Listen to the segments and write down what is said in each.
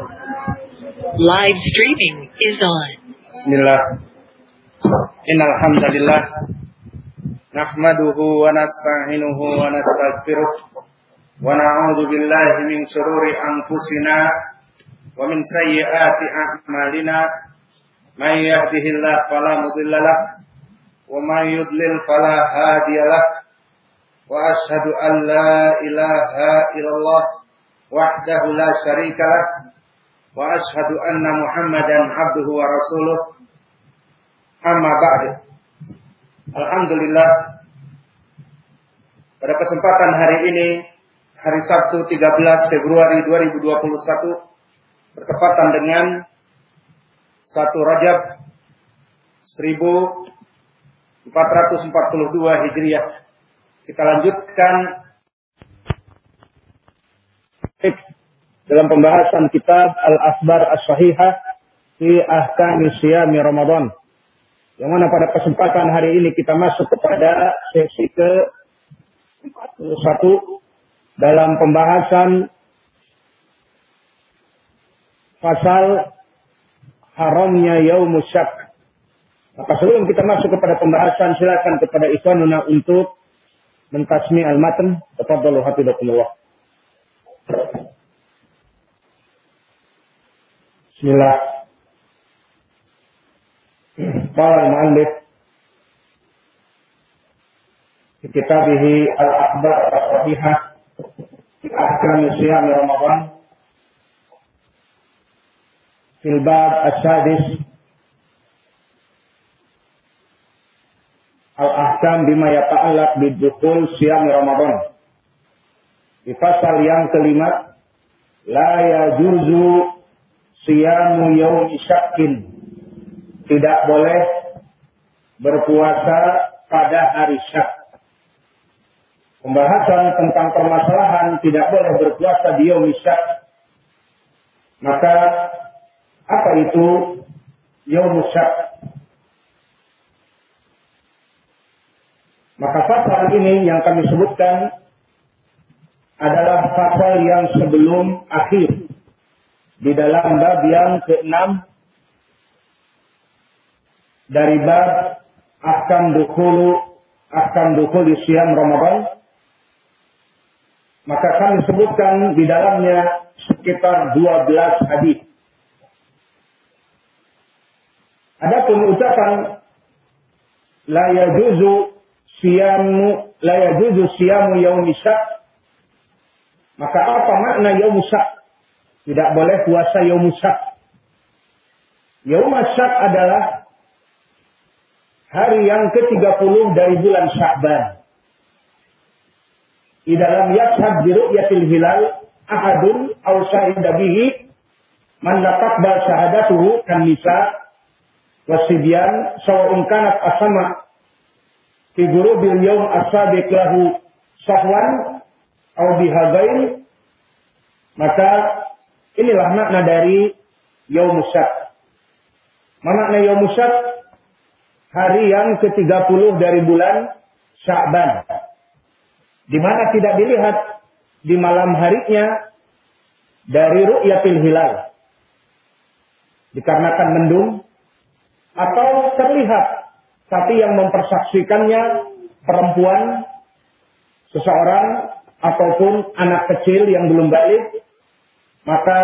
Live streaming is on. Bismillah. Innal hamdalillah nahmaduhu wa nasta'inuhu wa nastaghfiruh. Wa na'udzu billahi min shururi anfusina wa min sayyiati a'malina. May yahdihillahu fala mudhillalah wa may yudlil fala hadiyalah wa ashhadu an la ilaha illallah wahdahu la syarikalah وأشهد أن محمدا عبده ورسوله أما بعد Alhamdulillah pada kesempatan hari ini hari Sabtu 13 Februari 2021 bertepatan dengan 1 Rajab 1442 Hijriah kita lanjutkan dalam pembahasan kitab Al-Asbar As-Sahihah fi Ahkam Siyami Ramadan. Yang mana pada kesempatan hari ini kita masuk kepada sesi ke 41 dalam pembahasan pasal haramnya yaumus syak. Maka sebelum kita masuk kepada pembahasan silakan kepada ikhwanuna untuk mentasmi al-matan. Tafadhalu hafizakumullah. Bismillah. Fi kitabih al-akhbar as-sahihah fi ahkam siyam Ramadan fil bab as-sadis al-ahkam bima yata'allaq bidukhul siyam Ramadan. Di pasal yang kelima la yajuzu siyamu yaumi. Tidak boleh berpuasa pada hari syak. Pembahasan tentang permasalahan tidak boleh berpuasa di yaumi syak. Maka apa itu yaumi syak? Maka pasal ini yang kami sebutkan adalah pasal yang sebelum akhir di dalam bab yang keenam dari bab akan dukulu akan dukul siam Ramadan maka kami sebutkan di dalamnya sekitar 12 hadis. Adapun ucapan la yajuzu siyamu la yajuzu siyamu yaumi maka apa makna yaumi tidak boleh puasa Yomusak. Yomusak adalah hari yang ke-30 dari bulan Sya'ban. Di dalam yashad bi ru'yatil hilal ahadun aw syahida bihi man laqad syahadatuhu kan nisa wasibyan sawa'un kanat asama fi gurubil yawm as-sabiq lahu sahwan aw maka Inilah makna dari Yaumus Syak. Makna Yaumus Syak? Hari yang ke-30 dari bulan Sya'ban. Di mana tidak dilihat di malam harinya dari ru'yatil hilal. Dikarenakan mendung atau terlihat tapi yang mempersaksikannya perempuan seseorang ataupun anak kecil yang belum balik maka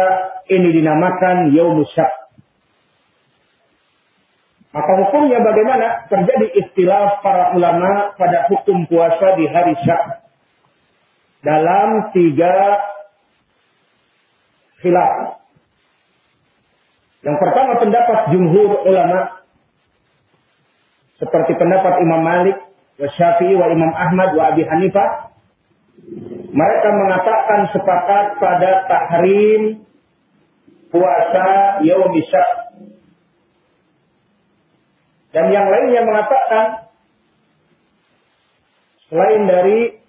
ini dinamakan Yaumus Syak. Maka hukumnya bagaimana? Terjadi istilah para ulama pada hukum puasa di hari Syak. Dalam tiga khilaf. Yang pertama pendapat jumhur ulama. Seperti pendapat Imam Malik, wa Syafi'i, Imam Ahmad, wa Abi Hanifah. Mereka mengatakan sepakat pada tahrim puasa yaum Dan yang lainnya mengatakan selain dari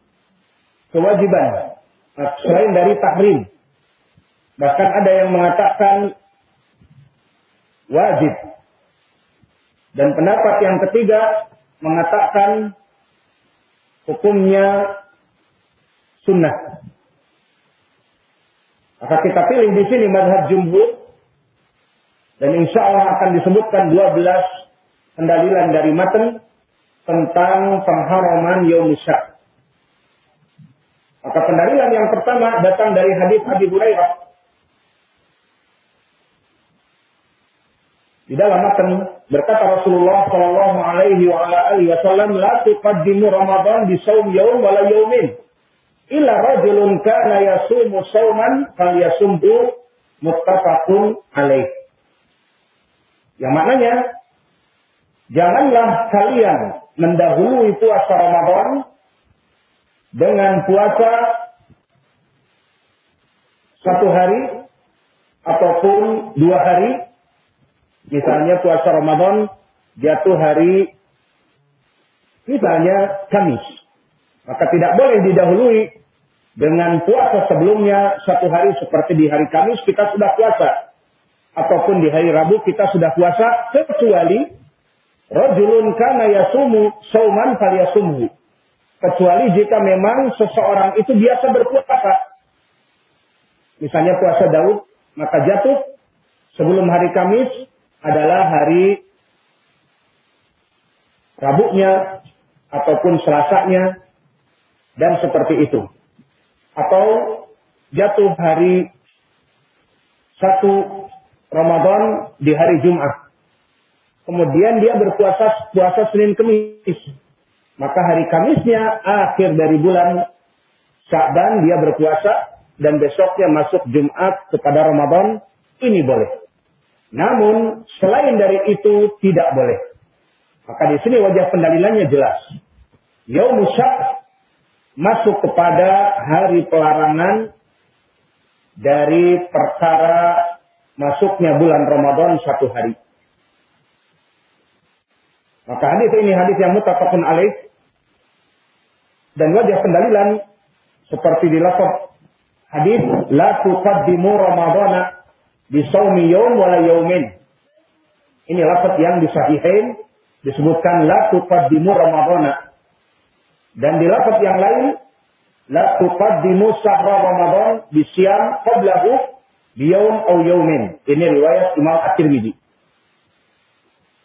kewajiban, selain dari tahrim. Bahkan ada yang mengatakan wajib. Dan pendapat yang ketiga mengatakan hukumnya sunnah. Maka kita pilih di sini madhab jumhur. Dan insya Allah akan disebutkan 12 pendalilan dari matan tentang pengharaman Yom Syak. Maka pendalilan yang pertama datang dari hadis Abi Hurairah. Di dalam matan berkata Rasulullah Shallallahu Alaihi Wasallam, "La tuqaddimu Ramadan di saum yaum wala yaumin." Illa rajulun kana yasumu sauman falyasumhu muttafaqun alaih. Yang maknanya janganlah kalian mendahului puasa Ramadan dengan puasa satu hari ataupun dua hari. Misalnya puasa Ramadan jatuh hari misalnya Kamis. Maka tidak boleh didahului dengan puasa sebelumnya satu hari seperti di hari Kamis kita sudah puasa. Ataupun di hari Rabu kita sudah puasa kecuali rajulun kana yasumu sauman falyasumhu. Kecuali jika memang seseorang itu biasa berpuasa. Misalnya puasa Daud, maka jatuh sebelum hari Kamis adalah hari Rabunya ataupun Selasanya dan seperti itu. Atau jatuh hari satu Ramadan di hari Jumat. Kemudian dia berpuasa puasa Senin Kemis. Maka hari Kamisnya akhir dari bulan Sya'ban dia berpuasa dan besoknya masuk Jumat kepada Ramadan ini boleh. Namun selain dari itu tidak boleh. Maka di sini wajah pendalilannya jelas. Yaumus masuk kepada hari pelarangan dari perkara masuknya bulan Ramadan satu hari. Maka hadis ini hadis yang mutafakun alaih dan wajah pendalilan seperti di lafaz hadis la tuqaddimu ramadana bi saumi yawm wala yawmin. Ini lafaz yang disahihain disebutkan la tuqaddimu ramadana dan di lafaz yang lain, la tuqaddimu sahra Ramadan bisyam qablahu biyaum au yaumin. Ini riwayat Imam At-Tirmidzi.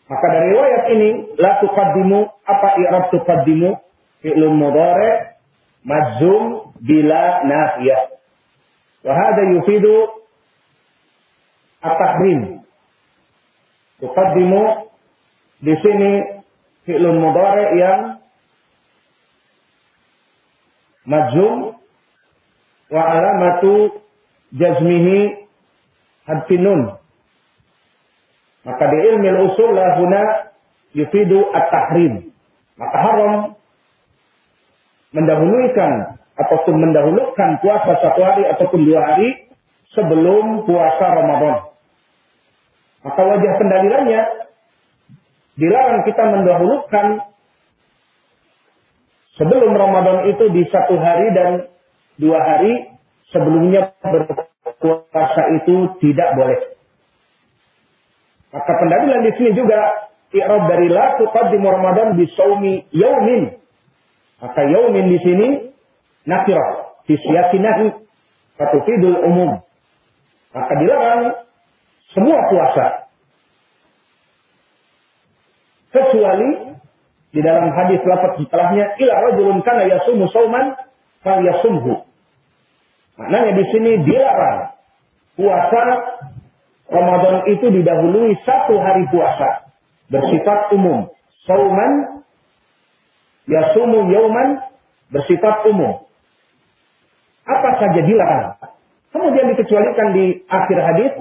Maka dari riwayat ini, la tuqaddimu apa i'rab tuqaddimu? Fi'lun mudhari majzum bila nafiyah. Wa hadha yufidu at-tahrim. Tuqaddimu di sini fi'lun mudhari yang majzum wa alamatu jazmihi hadfinun. Maka di ilmi usul lahuna yufidu at-tahrim. Maka haram mendahulukan ataupun mendahulukan puasa satu hari ataupun dua hari sebelum puasa Ramadan. Maka wajah pendalilannya dilarang kita mendahulukan sebelum Ramadan itu di satu hari dan dua hari sebelumnya berpuasa itu tidak boleh. Maka pendalilan di sini juga i'rab dari la tuqaddimu Ramadan bi saumi yaumin. Maka yaumin di sini nakirah fi siyaqi nahi fatufidul umum. Maka dilarang semua puasa kecuali di dalam hadis lafaz setelahnya ila rajulun kana yasumu sauman fal yasumhu. Maknanya di sini dilarang puasa Ramadan itu didahului satu hari puasa bersifat umum. Sauman yasumu yauman bersifat umum. Apa saja dilarang. Kemudian dikecualikan di akhir hadis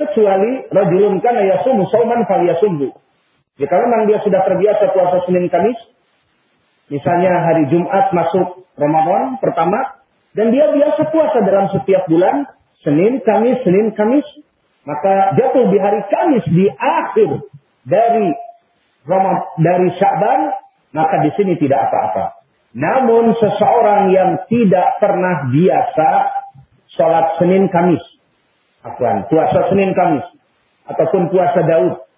kecuali rajulun kana yasumu sauman fal yasumhu. Jika memang dia sudah terbiasa puasa Senin Kamis, misalnya hari Jumat masuk Ramadan pertama, dan dia biasa puasa dalam setiap bulan, Senin, Kamis, Senin, Kamis, maka jatuh di hari Kamis di akhir dari Ramadan dari Sya'ban, maka di sini tidak apa-apa. Namun seseorang yang tidak pernah biasa sholat Senin Kamis, apa puasa Senin Kamis, ataupun puasa Daud,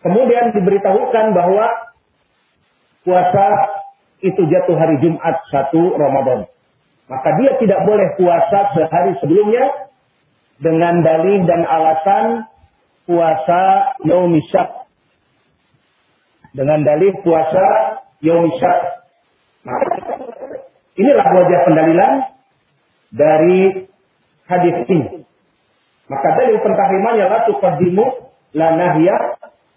Kemudian diberitahukan bahwa puasa itu jatuh hari Jumat satu Ramadan. Maka dia tidak boleh puasa sehari sebelumnya dengan dalih dan alasan puasa yaumisyak. Dengan dalih puasa yaumisyak. inilah wajah pendalilan dari hadis ini. Maka dalil pentahrimannya la tuqaddimu la nahya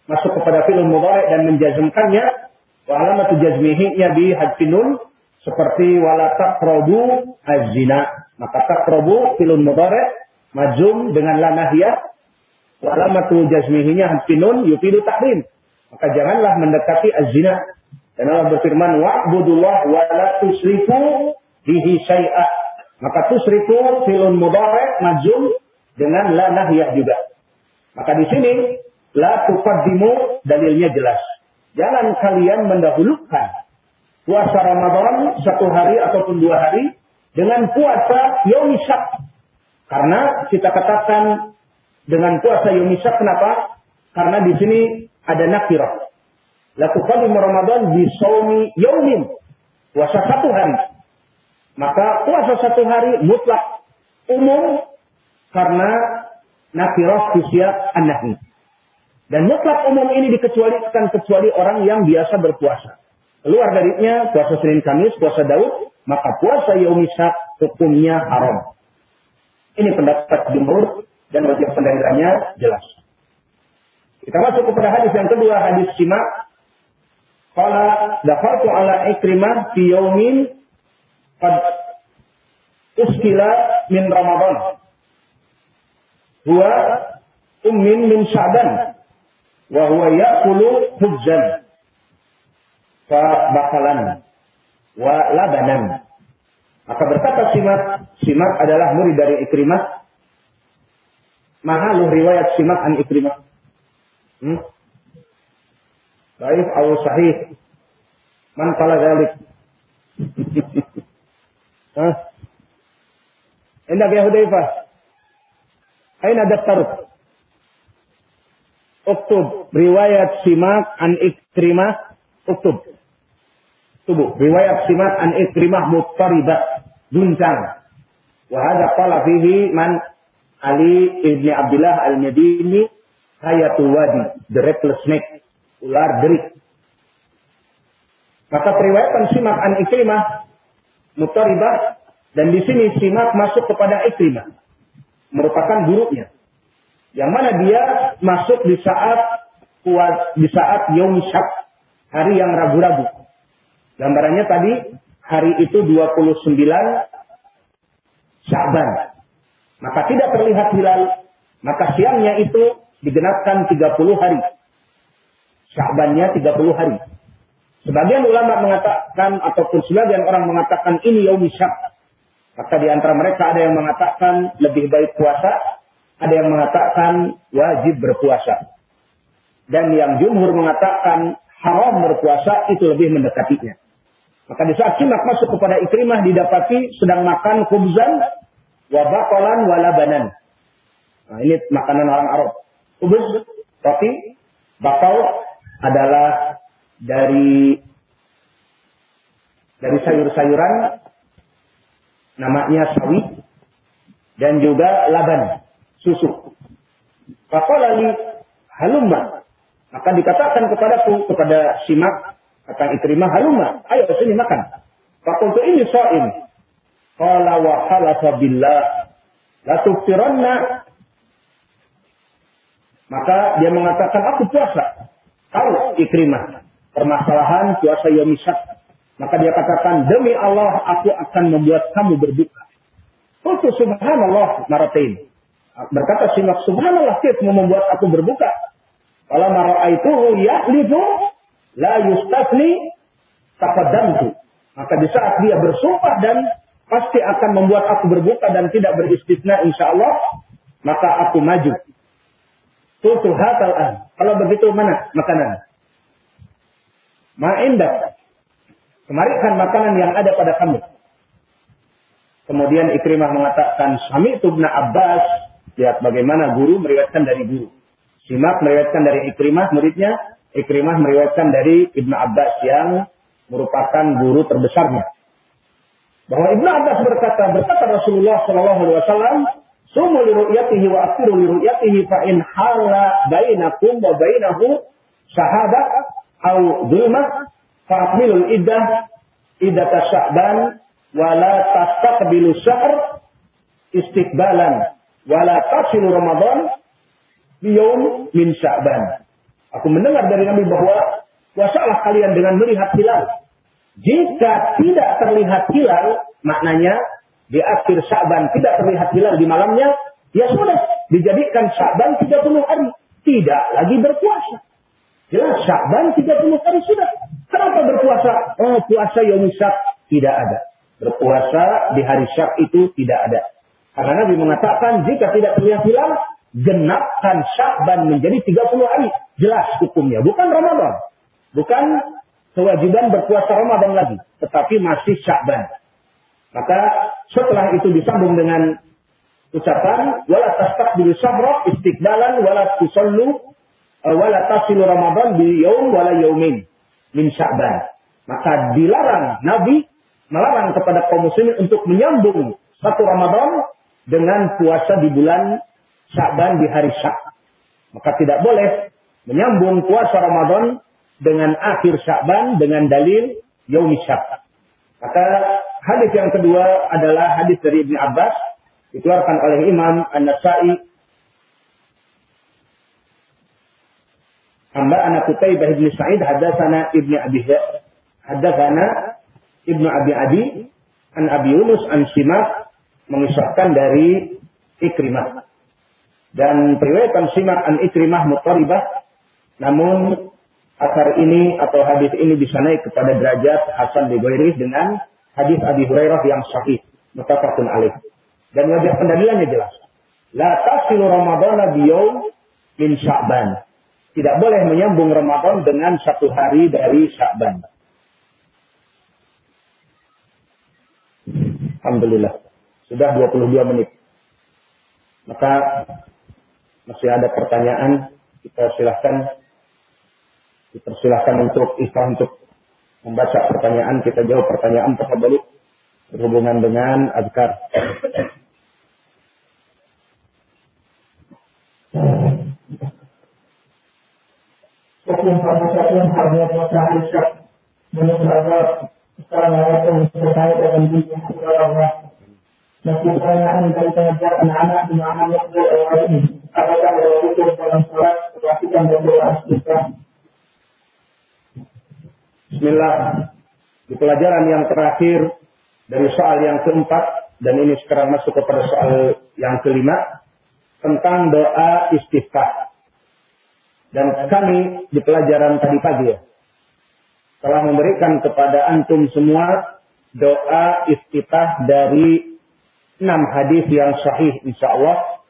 masuk kepada film mudhari dan menjazmkannya wa alamatu jazmihi nya bi hadfinun seperti wala taqrabu az-zina. Maka taqrabu film mudhari majum dengan la nahya wa alamatu jazmihi nya hadfinun yufidu tahrim. Maka janganlah mendekati az-zina. Dan Allah berfirman wa'budullah wa la tusrifu bihi syai'ah. Maka tusrifu filun mudhari majum dengan la nahiyah juga. Maka di sini la tuqaddimu dalilnya jelas. Jangan kalian mendahulukan puasa Ramadan satu hari ataupun dua hari dengan puasa yomisak. Karena kita katakan dengan puasa yomisak kenapa? Karena di sini ada nakirah. La tuqaddimu Ramadan bi saumi yaumin. Puasa satu hari. Maka puasa satu hari mutlak umum karena nafiroh usia an Dan mutlak umum ini dikecualikan kecuali orang yang biasa berpuasa. Keluar darinya puasa Senin Kamis, puasa Daud, maka puasa Yaumisak hukumnya haram. Ini pendapat jumhur dan wajib pendalilannya jelas. Kita masuk kepada hadis yang kedua, hadis simak. Qala dafartu ala ikrimah fi yaumin qad uskila min Ramadan huwa ummin min Sya'ban hujjan. Fa bakalan wa labanan. Maka berkata Simak Simak adalah murid dari Ikrimah. Mahaluh riwayat Simak an Ikrimah. Hmm? Baik atau sahih. Man qala dzalik Hah? Indah ya Hudaifah Aina daftaruk? Uktub riwayat Simak an Ikrimah uktub. Tubuh riwayat Simak an Ikrimah muttaribah guncang. Wa hadza qala fihi man Ali ibni Abdullah al-Madini hayatul wadi, the reckless snake, ular derik. Maka periwayatan Simak an Ikrimah mutaribah dan di sini Simak masuk kepada Ikrimah merupakan gurunya. Yang mana dia masuk di saat kuat di saat Yom Syak, hari yang ragu-ragu. Gambarannya tadi hari itu 29 Syaban. Maka tidak terlihat hilal, maka siangnya itu digenapkan 30 hari. Syabannya 30 hari. Sebagian ulama mengatakan ataupun sebagian orang mengatakan ini Yom Syak maka di antara mereka ada yang mengatakan lebih baik puasa, ada yang mengatakan wajib berpuasa. Dan yang jumhur mengatakan haram berpuasa itu lebih mendekatinya. Maka di saat simak masuk kepada ikrimah didapati sedang makan kubzan, wabakolan, walabanan. Nah, ini makanan orang Arab. Kubz, roti, bakal adalah dari dari sayur-sayuran namanya sawi dan juga laban susu. Faqala li halumma. Maka dikatakan kepadaku kepada Simak kata Ikrimah halumma, ayo sini makan. Fakultu ini sha'im. Qala wa halafa billah. Maka dia mengatakan aku puasa. Tahu Ikrimah permasalahan puasa Yomisak maka dia katakan, demi Allah aku akan membuat kamu berbuka. Qultu subhanallah maratain. Berkata Simak, subhanallah mau membuat aku berbuka. Kalau mara'aituhu yahlifu la yustafni taqaddamtu. Maka di saat dia bersumpah dan pasti akan membuat aku berbuka dan tidak beristisna insya Allah, maka aku maju. Tutu hatal an. Kalau begitu mana makanan? Ma'indak. Kemarikan makanan yang ada pada kamu. Kemudian Ikrimah mengatakan, Sami itu Abbas. Lihat bagaimana guru meriwayatkan dari guru. Simak meriwayatkan dari Ikrimah muridnya. Ikrimah meriwayatkan dari Ibnu Abbas yang merupakan guru terbesarnya. Bahwa Ibnu Abbas berkata, berkata Rasulullah Shallallahu Alaihi Wasallam, sumu li ru'yatihi wa aksiru li ru'yatihi fa in hala bainakum wa bainahu sahabat au zulmah fa akmilul iddah iddata sya'ban wa la tastaqbilu istiqbalan wa la tasilu ramadan biyum min sya'ban. Aku mendengar dari Nabi bahwa puasalah kalian dengan melihat hilal. Jika tidak terlihat hilal, maknanya di akhir Sya'ban tidak terlihat hilal di malamnya, ya sudah dijadikan Sya'ban 30 hari. Tidak lagi berpuasa. Jelas Sya'ban 30 hari sudah. Kenapa berpuasa? Oh, puasa Yom Syak tidak ada. Berpuasa di hari Syak itu tidak ada. Karena Nabi mengatakan jika tidak terlihat hilal, genapkan Sya'ban menjadi 30 hari. Jelas hukumnya. Bukan Ramadan. Bukan kewajiban berpuasa Ramadan lagi. Tetapi masih Sya'ban. Maka setelah itu disambung dengan ucapan wala tastaqbilu sabra istiqbalan wala tusallu eh, wala tasilu ramadan bi yaum wala yaumin min sya'ban. Maka dilarang Nabi melarang kepada kaum muslimin untuk menyambung satu Ramadan dengan puasa di bulan Sya'ban di hari Syak. Maka tidak boleh menyambung puasa Ramadan dengan akhir Sya'ban dengan dalil Yaumi Syak. Maka hadis yang kedua adalah hadis dari Ibnu Abbas dikeluarkan oleh Imam An-Nasai Hamba anak Kutaibah ibn Sa'id hadatsana Ibnu Abi hadatsana Ibnu Abi Adi an Abi Yunus an Simak mengisahkan dari Ikrimah. Dan periwayatan Simak an Ikrimah mutaribah namun asar ini atau hadis ini bisa naik kepada derajat Hasan di dengan hadis Abi Hurairah yang sahih mutafaqun alaih. Dan wajah pendalilannya jelas. La tasilu Ramadan biyawm min Sya'ban. Tidak boleh menyambung Ramadan dengan satu hari dari Sya'ban. Alhamdulillah. Sudah 22 menit. Maka masih ada pertanyaan. Kita silahkan dipersilahkan untuk ikhwan untuk membaca pertanyaan, kita jawab pertanyaan tersebut berhubungan dengan azkar. Anak-anak di mana yang ini. Apakah dalam sholat, doa Bismillah. Di pelajaran yang terakhir dari soal yang keempat dan ini sekarang masuk kepada soal yang kelima tentang doa istiftah. Dan kami di pelajaran tadi pagi ya telah memberikan kepada antum semua doa istiftah dari enam hadis yang sahih insya Allah.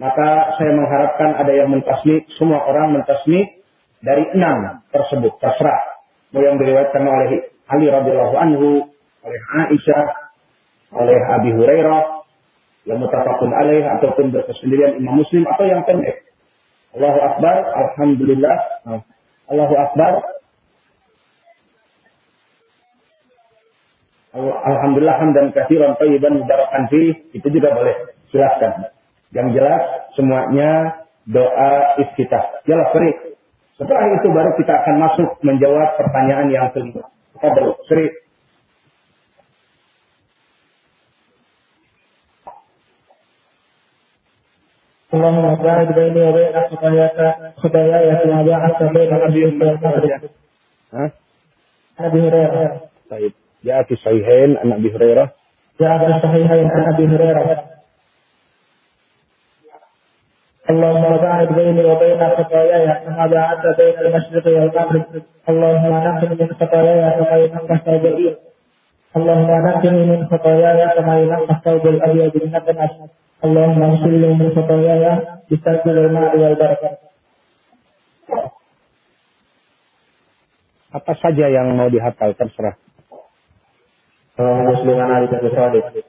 Maka saya mengharapkan ada yang mentasmi, semua orang mentasmi dari enam tersebut, terserah yang diriwayatkan oleh Ali radhiyallahu anhu, oleh Aisyah, oleh Abi Hurairah, yang mutafakun alaih ataupun berkesendirian Imam Muslim atau yang pendek. Allahu Akbar, Alhamdulillah, Allahu Akbar. Alhamdulillah hamdan kathiran tayyiban mubarakan fi itu juga boleh. Silahkan. Yang jelas semuanya doa iftitah. Jelas, sering. Setelah itu baru kita akan masuk menjawab pertanyaan yang kelima. Fadal, Sri. اللهم باعد بيني وبين خطاياك خطاياي كما باعدت بين ابي والمغرب. ها؟ ابي هريره. طيب جاء في الصحيحين عن ابي هريره. جاء في الصحيحين عن ابي هريره اللهم باعد بيني وبين خطاياي كما باعدت بين المشرق والمغرب اللهم نقني من خطاياي كما ينقى الثوب الابيض اللهم نقني من خطاياي كما ينقى الثوب الابيض من الدنس اللهم اغسلني من خطاياي بسلك الماء والبركه Apa saja yang mau dihafal terserah. Allahumma muslim ala salih.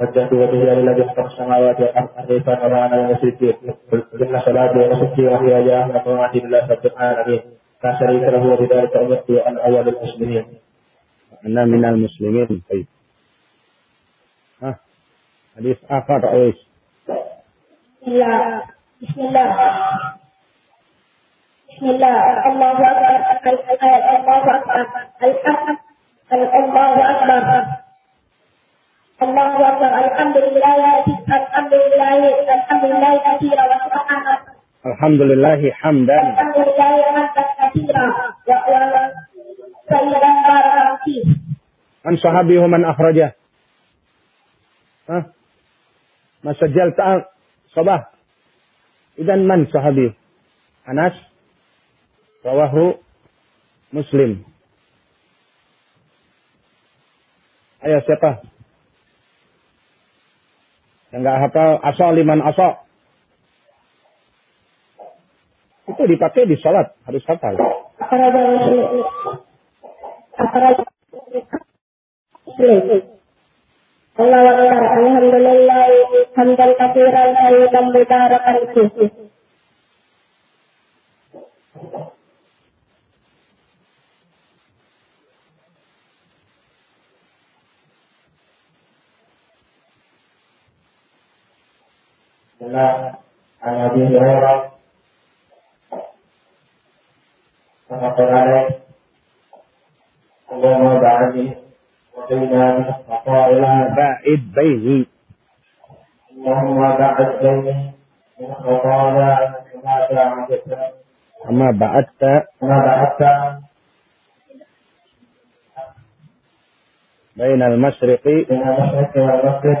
وجهت وجهي للذي خلق السماوات والارض حنيفا وما انا من المشركين ان صلاتي ونسكي وهي جاهله وطاعتي لله رب العالمين لا شريك له وبذلك امرت ان اول المسلمين انا من المسلمين طيب ها حديث اخر ايش Bismillah. Bismillah. Bismillah. Allahu Akbar. Allahu Akbar. Allahu Akbar. Allahu Akbar. Alhamdulillah. Alhamdulillah. Alhamdulillah. Kathira wa subhanallah. Alhamdulillah hamdan. Alhamdulillah. Hamdan kathira. Wa sayyidan barakallahu fihi. عن صحابي ومن أخرجه ها ما سجلت صباح إذا من صحابي أنس رواه مسلم Ayo siapa? Yang nggak hafal asal liman asal. Itu dipakai di sholat harus hafal. Alhamdulillah. fihi. Bismillah. An Abi Hurairah. Rahmatullahi alaih. Allahumma ba'adi wa baina khataaya Ba'id baini. Allahumma ba'id baini min khataaya kama ba'adta Amma ba'atta kama ba'adta baina al-masriqi من المشرق والمغرب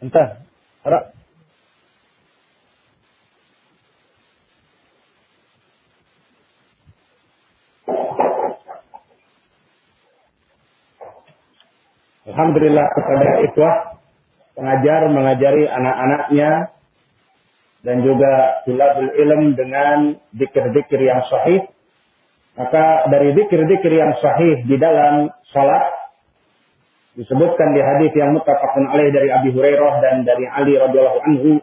Entah. Ara. Alhamdulillah kepada ikhwah pengajar mengajari anak-anaknya dan juga tulabul ilm dengan dikir-dikir yang sahih. Maka dari dikir-dikir yang sahih di dalam salat disebutkan di hadis yang muttafaqun alaih dari Abi Hurairah dan dari Ali radhiyallahu anhu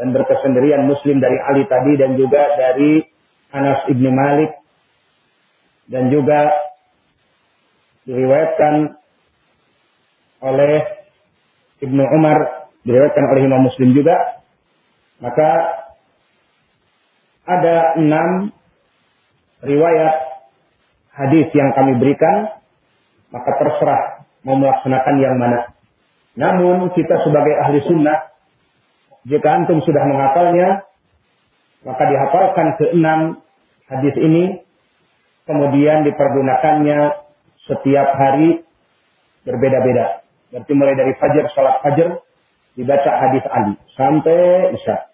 dan berkesendirian Muslim dari Ali tadi dan juga dari Anas ibnu Malik dan juga diriwayatkan oleh Ibnu Umar diriwayatkan oleh Imam Muslim juga. Maka ada enam riwayat hadis yang kami berikan, maka terserah mau melaksanakan yang mana. Namun kita sebagai ahli sunnah, jika antum sudah menghafalnya, maka dihafalkan ke enam hadis ini, kemudian dipergunakannya setiap hari berbeda-beda. Berarti mulai dari fajar, sholat fajar, dibaca hadis Ali sampai Isya.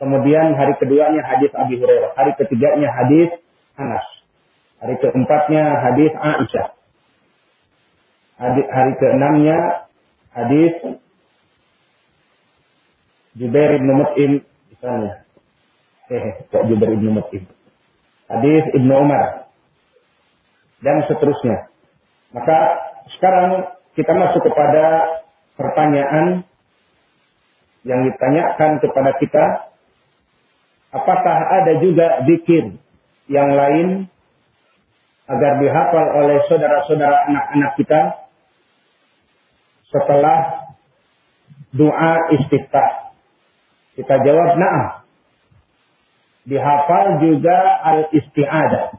Kemudian hari keduanya hadis Abi Hurairah, hari ketiganya hadis Anas, hari keempatnya hadis Aisyah, hari, hari keenamnya hadis Jubair bin Mut'im misalnya. Eh, kok Jubair bin Mut'im. Hadis Ibnu Umar dan seterusnya. Maka sekarang kita masuk kepada pertanyaan yang ditanyakan kepada kita, apakah ada juga zikir yang lain agar dihafal oleh saudara-saudara anak-anak kita setelah doa istiftah. Kita jawab na'am. Dihafal juga al-isti'adah.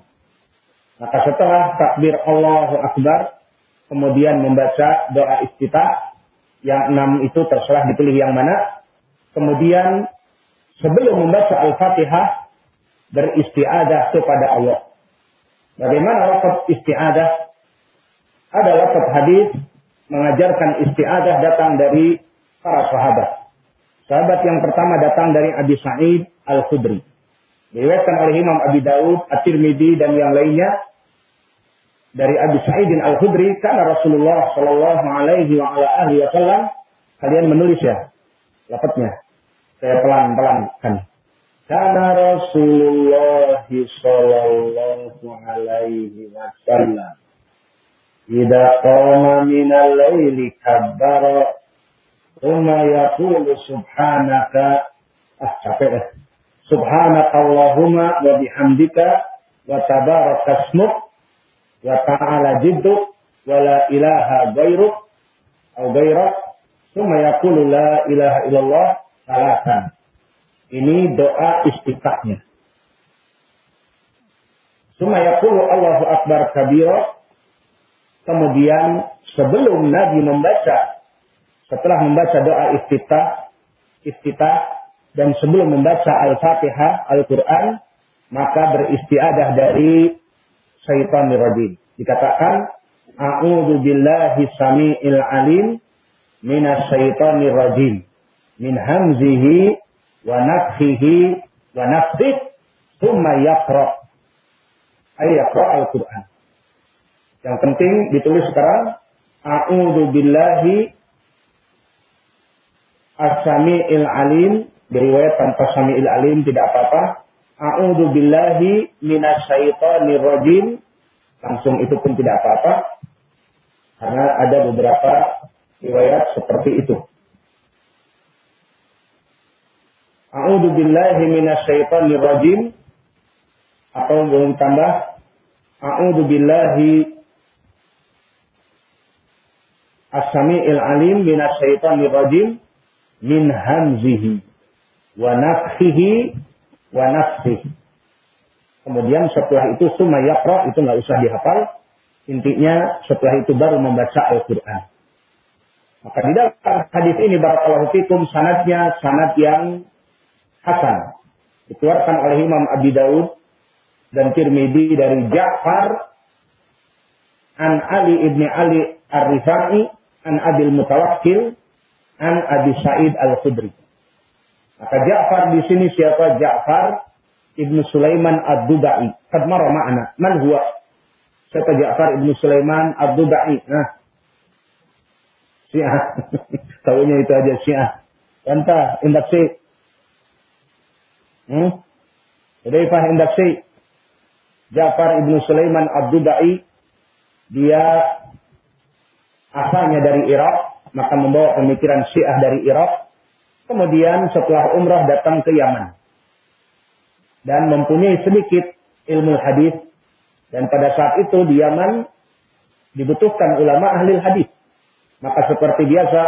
Maka setelah takbir Allahu Akbar, kemudian membaca doa iftitah, yang enam itu terserah dipilih yang mana. Kemudian sebelum membaca Al-Fatihah, beristiadah kepada Allah. Bagaimana waktu istiadah? Ada waktu hadis mengajarkan istiadah datang dari para sahabat. Sahabat yang pertama datang dari Abi Sa'id Al-Khudri. Diriwayatkan oleh Imam Abi Daud, At-Tirmidzi dan yang lainnya dari Abi Sa'id Al-Khudri karena Rasulullah Shallallahu alaihi wa ala alihi wasallam kalian menulis ya lapatnya. Saya pelan-pelan kan. Karena Rasulullah Shallallahu alaihi wasallam Ida qama min al-laili kabbara Thumma yaqulu subhanaka Ah capek ya. Subhanaka Allahumma wa bihamdika wa tabarakasmuk wa ta'ala jidduk wa la ilaha gairuk atau gairak summa yaqulu la ilaha illallah. Ini doa istiqahnya. Summa yaqulu Allahu akbar kabira. Kemudian sebelum Nabi membaca setelah membaca doa iftitah iftitah dan sebelum membaca Al-Fatihah Al-Qur'an maka beristiadah dari syaitanir rajim. Dikatakan a'udzu billahi samiil alim minas syaitonir rajim min hamzihi wa nafthihi wa nafthih thumma yaqra ay al-Qur'an. Yang penting ditulis sekarang a'udzu billahi as-samiil alim diriwayat tanpa samiil alim tidak apa-apa A'udzu billahi minasyaitonir rajim. Langsung itu pun tidak apa-apa. Karena ada beberapa riwayat seperti itu. A'udzu billahi minasyaitonir rajim. Atau belum tambah A'udzu billahi as-sami'il alim minasyaitonir rajim min hamzihi wa nafthihi wa nafsih. Kemudian setelah itu summa yaqra itu nggak usah dihafal. Intinya setelah itu baru membaca Al-Qur'an. Maka di dalam hadis ini barakallahu fikum sanadnya sanad yang hasan. Dikeluarkan oleh Imam Abi Daud dan Tirmidzi dari Ja'far an Ali ibni Ali Ar-Rifai an Abil Mutawakkil an Abi Sa'id Al-Khudri. Maka Ja'far di sini siapa? Ja'far ibnu Sulaiman ad-Dubai. Kad mara. Man huwa? Siapa Ja'far ibnu Sulaiman ad-Dubai? Nah. Syiah. Tahunya itu aja Syiah. Anta indak si. Hmm? Hudaifah indak si. Ja'far ibnu Sulaiman ad-Dubai. Dia asalnya dari Irak. Maka membawa pemikiran Syiah dari Irak Kemudian setelah umrah datang ke Yaman. Dan mempunyai sedikit ilmu hadis. Dan pada saat itu di Yaman dibutuhkan ulama ahli hadis. Maka seperti biasa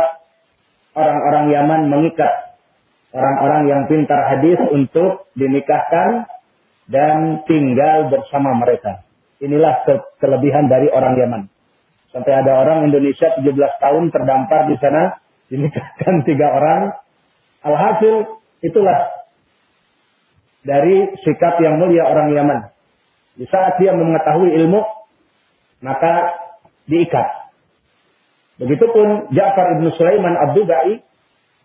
orang-orang Yaman mengikat orang-orang yang pintar hadis untuk dinikahkan dan tinggal bersama mereka. Inilah ke kelebihan dari orang Yaman. Sampai ada orang Indonesia 17 tahun terdampar di sana, dinikahkan tiga orang, Alhasil itulah dari sikap yang mulia orang Yaman. Di saat dia mengetahui ilmu, maka diikat. Begitupun Ja'far ibn Sulaiman Abdubai,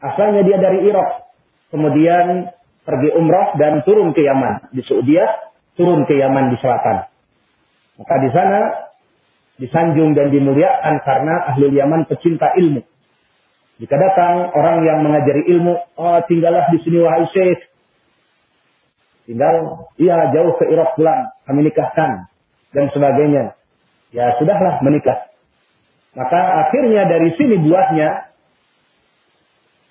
asalnya dia dari Irak. Kemudian pergi umrah dan turun ke Yaman. Di Saudi, turun ke Yaman di selatan. Maka di sana disanjung dan dimuliakan karena ahli Yaman pecinta ilmu. Jika datang orang yang mengajari ilmu, oh tinggallah di sini wahai syekh. Tinggal, iya jauh ke Irak pulang, kami nikahkan dan sebagainya. Ya sudahlah menikah. Maka akhirnya dari sini buahnya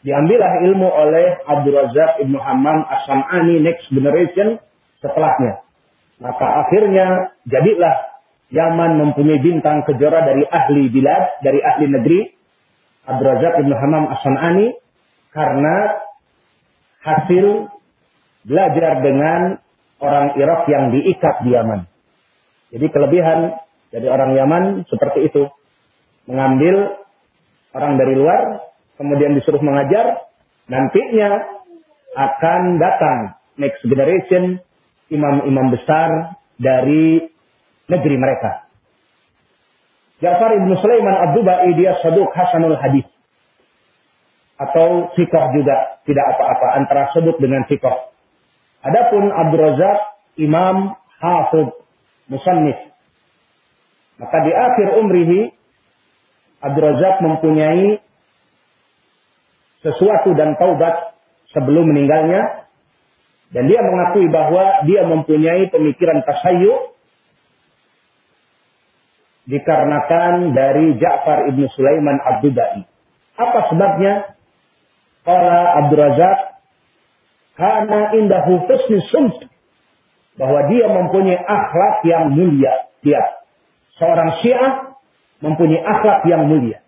diambillah ilmu oleh Abdul Razak Ibnu Hammam As-Sam'ani next generation setelahnya. Maka akhirnya jadilah Yaman mempunyai bintang kejora dari ahli bilad, dari ahli negeri, Abdul Razak Ibn Hamam As-San'ani karena hasil belajar dengan orang Irak yang diikat di Yaman. Jadi kelebihan dari orang Yaman seperti itu. Mengambil orang dari luar, kemudian disuruh mengajar, nantinya akan datang next generation imam-imam besar dari negeri mereka. Ja'far ibn Sulaiman Abdubai dia saduk Hasanul Hadis. Atau sikoh juga. Tidak apa-apa antara sebut dengan sikoh. Adapun Abdul Razak Imam Hafid Musannif. Maka di akhir umrihi Abdul Razak mempunyai sesuatu dan taubat sebelum meninggalnya dan dia mengakui bahwa dia mempunyai pemikiran tasayyuh dikarenakan dari Ja'far ibnu Sulaiman Abdudai. Apa sebabnya? Para Abdul karena indahu husni sumt bahwa dia mempunyai akhlak yang mulia. Dia seorang Syiah mempunyai akhlak yang mulia.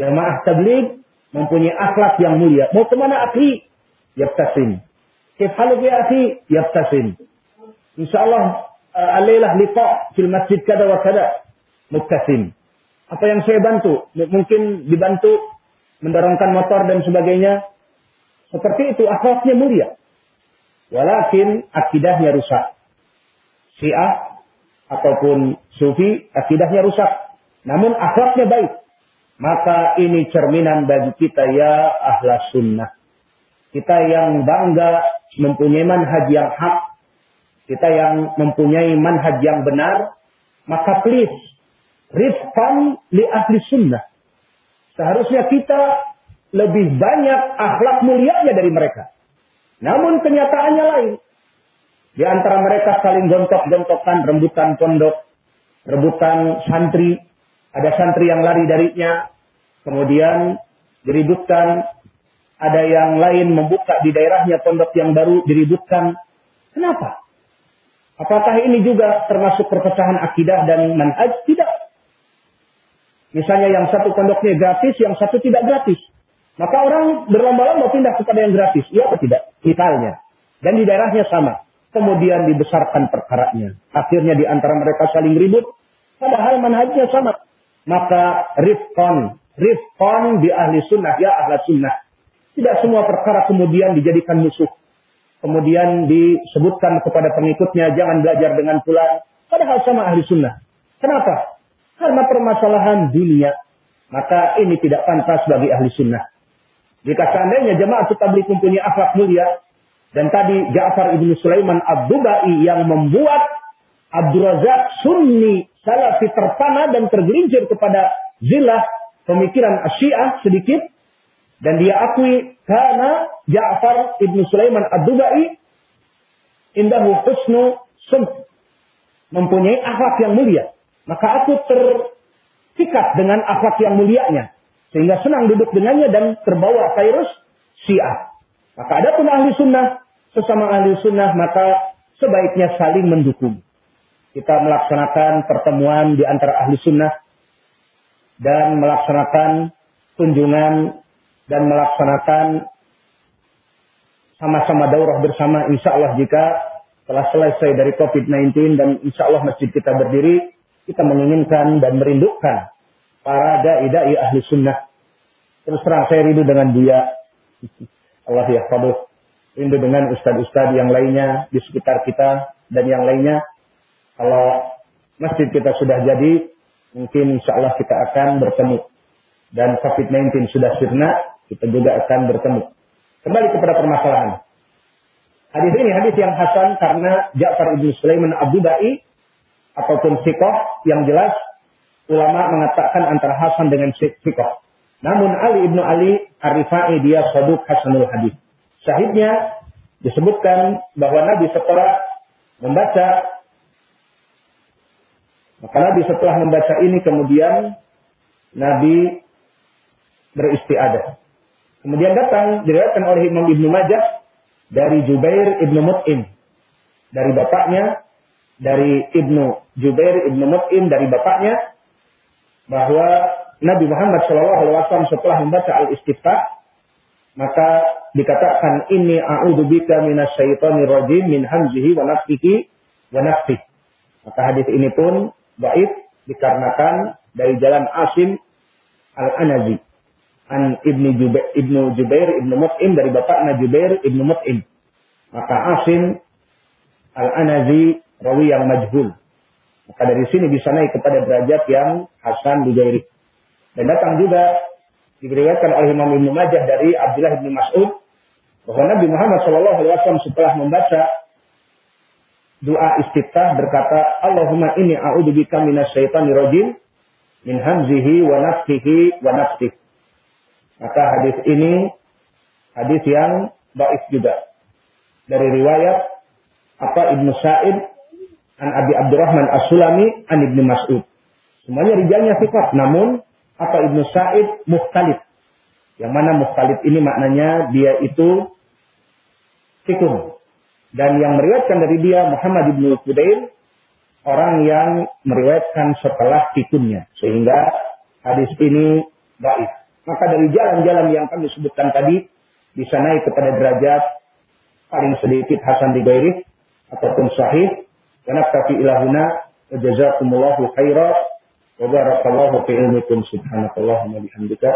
Jamaah tabligh mempunyai akhlak yang mulia. Mau ke mana akhi? Yabtasim. Kif halu ya akhi? Yabtasim. Insyaallah uh, alailah liqa fil masjid kada wa kada muktasim. Apa yang saya bantu? Mungkin dibantu mendorongkan motor dan sebagainya. Seperti itu akhlaknya mulia. Walakin akidahnya rusak. Syiah ataupun sufi akidahnya rusak. Namun akhlaknya baik. Maka ini cerminan bagi kita ya ahlas sunnah. Kita yang bangga mempunyai manhaj yang hak. Kita yang mempunyai manhaj yang benar. Maka please rifkan li ahli sunnah. Seharusnya kita lebih banyak akhlak mulianya dari mereka. Namun kenyataannya lain. Di antara mereka saling gontok-gontokan, rebutan pondok, rebutan santri. Ada santri yang lari darinya. Kemudian diributkan. Ada yang lain membuka di daerahnya pondok yang baru diributkan. Kenapa? Apakah ini juga termasuk perpecahan akidah dan manhaj? Tidak. Misalnya yang satu pondoknya gratis, yang satu tidak gratis. Maka orang berlomba-lomba pindah kepada yang gratis. Iya atau tidak? Misalnya. Dan di daerahnya sama. Kemudian dibesarkan perkaranya. Akhirnya di antara mereka saling ribut. Padahal manhajnya sama. Maka rifkon. Rifkon di ahli sunnah. Ya ahli sunnah. Tidak semua perkara kemudian dijadikan musuh. Kemudian disebutkan kepada pengikutnya. Jangan belajar dengan pula. Padahal sama ahli sunnah. Kenapa? Karena permasalahan dunia. Maka ini tidak pantas bagi ahli sunnah. Jika seandainya jemaah tabligh mempunyai akhlak mulia. Dan tadi Ja'far ibnu Sulaiman Abdubai yang membuat Abdul Razak Sunni salafi terpana dan tergelincir kepada zilah pemikiran Syiah sedikit. Dan dia akui karena Ja'far ibnu Sulaiman Abdubai indahu husnu sun mempunyai akhlak yang mulia. Maka aku tersikat dengan akhlak yang mulianya. Sehingga senang duduk dengannya dan terbawa virus syiah. Maka ada pun ahli sunnah, sesama ahli sunnah, maka sebaiknya saling mendukung. Kita melaksanakan pertemuan di antara ahli sunnah dan melaksanakan kunjungan dan melaksanakan sama-sama daurah bersama insya Allah jika telah selesai dari COVID-19 dan insya Allah masjid kita berdiri kita menginginkan dan merindukan para dai-dai ahli sunnah. Terus terang saya rindu dengan dia. Allah ya Faduh. Rindu dengan ustad-ustad yang lainnya di sekitar kita dan yang lainnya. Kalau masjid kita sudah jadi, mungkin insya Allah kita akan bertemu. Dan COVID-19 sudah sirna, kita juga akan bertemu. Kembali kepada permasalahan. Hadis ini hadis yang hasan karena Ja'far ibn Sulaiman Abu Da'i ataupun sikoh yang jelas ulama mengatakan antara Hasan dengan sikoh. Namun Ali ibnu Ali Arifai dia saduk Hasanul Hadis. Syahidnya disebutkan bahwa Nabi setelah membaca maka Nabi setelah membaca ini kemudian Nabi beristiadah. Kemudian datang diriwayatkan oleh Imam Ibnu Majah dari Jubair Ibnu Mut'im dari bapaknya dari Ibnu Jubair Ibnu Mut'im dari bapaknya bahwa Nabi Muhammad Shallallahu Alaihi Wasallam setelah membaca al istiftah maka dikatakan ini a'udzubika minasyaitonir rajim min hamzihi wa nafthihi wa nafthihi. Maka hadis ini pun baik dikarenakan dari jalan Asim Al-Anazi an Ibnu Jubair, Ibnu Jubair Ibnu Mut'im dari bapaknya Jubair Ibnu Mut'im. Maka Asim Al-Anazi rawi yang majhul. Maka dari sini bisa naik kepada derajat yang Hasan Bujairi. Dan datang juga diberikan oleh Imam Ibnu Majah dari Abdullah bin Mas'ud bahwa Nabi Muhammad SAW setelah membaca doa istiftah berkata Allahumma inni a'udzubika minasyaitonir rajim min hamzihi wa nafthihi wa nafthihi. Maka hadis ini hadis yang baik juga dari riwayat apa Ibnu Sa'id an Abi Abdurrahman As-Sulami an Ibnu Mas'ud. Semuanya rijalnya fikah, namun apa Ibnu Sa'id mukhtalif. Yang mana mukhtalif ini maknanya dia itu tikung. Dan yang meriwayatkan dari dia Muhammad Ibnu Fudail orang yang meriwayatkan setelah tikunnya. Sehingga hadis ini baik. Maka dari jalan-jalan yang kami sebutkan tadi bisa naik kepada derajat paling sedikit Hasan di Gairih ataupun sahih. Karena kafi ilahuna wa jazakumullahu khairan wa barakallahu fi ilmikum subhanakallahumma bihamdika